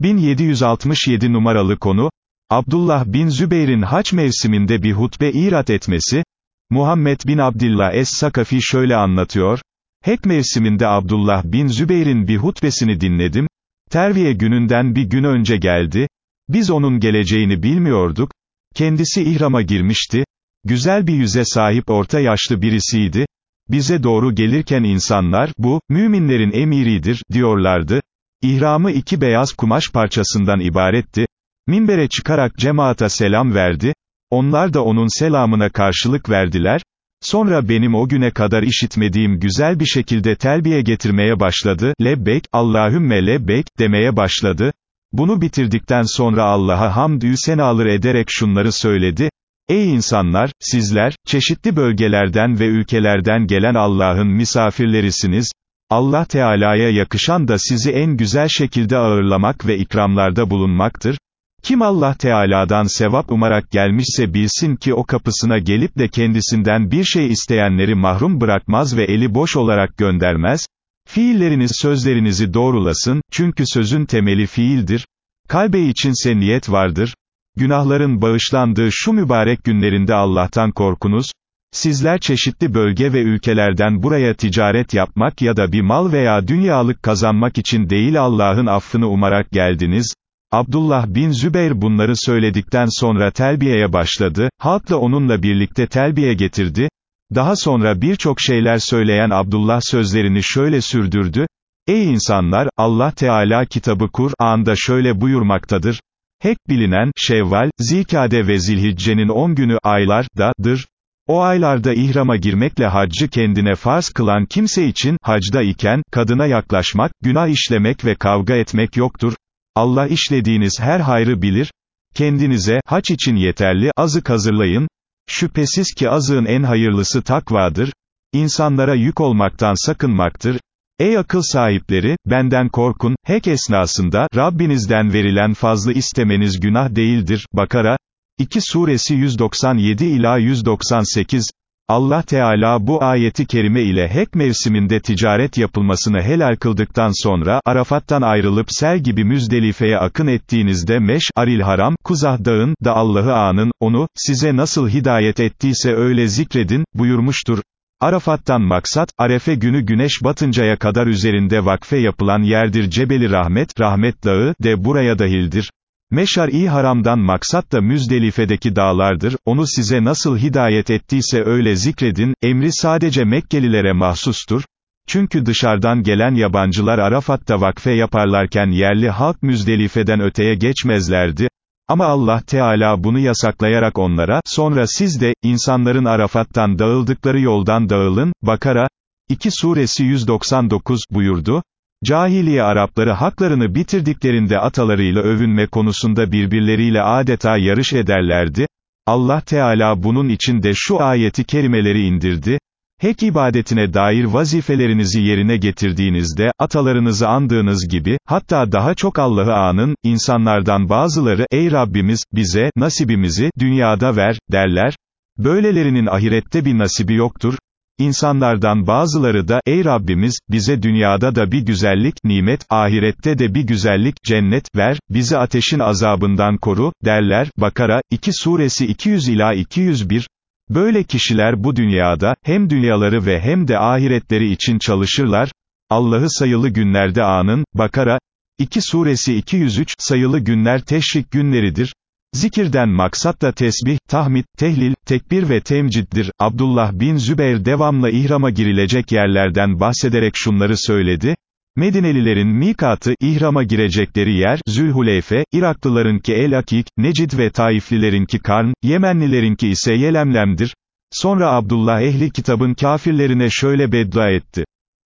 1767 numaralı konu, Abdullah bin Zübeyir'in haç mevsiminde bir hutbe irat etmesi, Muhammed bin Abdillah Es-Sakafi şöyle anlatıyor, Hek mevsiminde Abdullah bin Zübeyir'in bir hutbesini dinledim, terviye gününden bir gün önce geldi, biz onun geleceğini bilmiyorduk, kendisi ihrama girmişti, güzel bir yüze sahip orta yaşlı birisiydi, bize doğru gelirken insanlar, bu, müminlerin emiridir, diyorlardı, İhramı iki beyaz kumaş parçasından ibaretti, minbere çıkarak cemaata selam verdi, onlar da onun selamına karşılık verdiler, sonra benim o güne kadar işitmediğim güzel bir şekilde telbiye getirmeye başladı, lebbek, Allahümme lebbek, demeye başladı, bunu bitirdikten sonra Allah'a hamdü senalar ederek şunları söyledi, Ey insanlar, sizler, çeşitli bölgelerden ve ülkelerden gelen Allah'ın misafirlerisiniz, Allah Teala'ya yakışan da sizi en güzel şekilde ağırlamak ve ikramlarda bulunmaktır. Kim Allah Teala'dan sevap umarak gelmişse bilsin ki o kapısına gelip de kendisinden bir şey isteyenleri mahrum bırakmaz ve eli boş olarak göndermez. Fiilleriniz sözlerinizi doğrulasın, çünkü sözün temeli fiildir. Kalbe içinse niyet vardır. Günahların bağışlandığı şu mübarek günlerinde Allah'tan korkunuz, Sizler çeşitli bölge ve ülkelerden buraya ticaret yapmak ya da bir mal veya dünyalık kazanmak için değil Allah'ın affını umarak geldiniz. Abdullah bin Zübeyr bunları söyledikten sonra telbiyeye başladı, halk da onunla birlikte telbiye getirdi. Daha sonra birçok şeyler söyleyen Abdullah sözlerini şöyle sürdürdü, Ey insanlar, Allah Teala kitabı Kur'an'da şöyle buyurmaktadır, Hek bilinen, Şevval, Zilkade ve Zilhicce'nin on günü, aylar, dadır. O aylarda ihrama girmekle haccı kendine farz kılan kimse için, hacda iken, kadına yaklaşmak, günah işlemek ve kavga etmek yoktur. Allah işlediğiniz her hayrı bilir. Kendinize, haç için yeterli, azık hazırlayın. Şüphesiz ki azığın en hayırlısı takvadır. İnsanlara yük olmaktan sakınmaktır. Ey akıl sahipleri, benden korkun, hek esnasında, Rabbinizden verilen fazla istemeniz günah değildir. Bakara, 2 suresi 197 ila 198, Allah Teala bu ayeti kerime ile hek mevsiminde ticaret yapılmasını helal kıldıktan sonra, Arafat'tan ayrılıp sel gibi Müzdelife'ye akın ettiğinizde Meş, Aril Haram, Kuzah Dağın, da Allah'ı anın, onu, size nasıl hidayet ettiyse öyle zikredin, buyurmuştur. Arafat'tan maksat, Arefe günü güneş batıncaya kadar üzerinde vakfe yapılan yerdir Cebeli Rahmet, Rahmet Dağı, de buraya dahildir. Meşar-i Haram'dan maksat da Müzdelife'deki dağlardır, onu size nasıl hidayet ettiyse öyle zikredin, emri sadece Mekkelilere mahsustur, çünkü dışarıdan gelen yabancılar Arafat'ta vakfe yaparlarken yerli halk Müzdelife'den öteye geçmezlerdi, ama Allah Teala bunu yasaklayarak onlara, sonra siz de, insanların Arafat'tan dağıldıkları yoldan dağılın, Bakara, 2 suresi 199 buyurdu, Cahiliye Arapları haklarını bitirdiklerinde atalarıyla övünme konusunda birbirleriyle adeta yarış ederlerdi. Allah Teala bunun için de şu ayeti kerimeleri indirdi. Hek ibadetine dair vazifelerinizi yerine getirdiğinizde, atalarınızı andığınız gibi, hatta daha çok Allah'ı anın, insanlardan bazıları, ey Rabbimiz, bize, nasibimizi, dünyada ver, derler. Böylelerinin ahirette bir nasibi yoktur, İnsanlardan bazıları da, ey Rabbimiz, bize dünyada da bir güzellik, nimet, ahirette de bir güzellik, cennet, ver, bizi ateşin azabından koru, derler, Bakara, 2 suresi 200 ila 201, Böyle kişiler bu dünyada, hem dünyaları ve hem de ahiretleri için çalışırlar, Allah'ı sayılı günlerde anın, Bakara, 2 suresi 203, sayılı günler teşrik günleridir, Zikirden maksat da tesbih, tahmid, tehlil, tekbir ve temciddir. Abdullah bin Zübeyr devamlı ihrama girilecek yerlerden bahsederek şunları söyledi. Medinelilerin mikatı, ihrama girecekleri yer, Zülhuleyfe, Iraklılarınki El-Akik, Necid ve Taiflilerinki Karn, Yemenlilerinki ise Yelemlem'dir. Sonra Abdullah ehli kitabın kafirlerine şöyle beddua etti.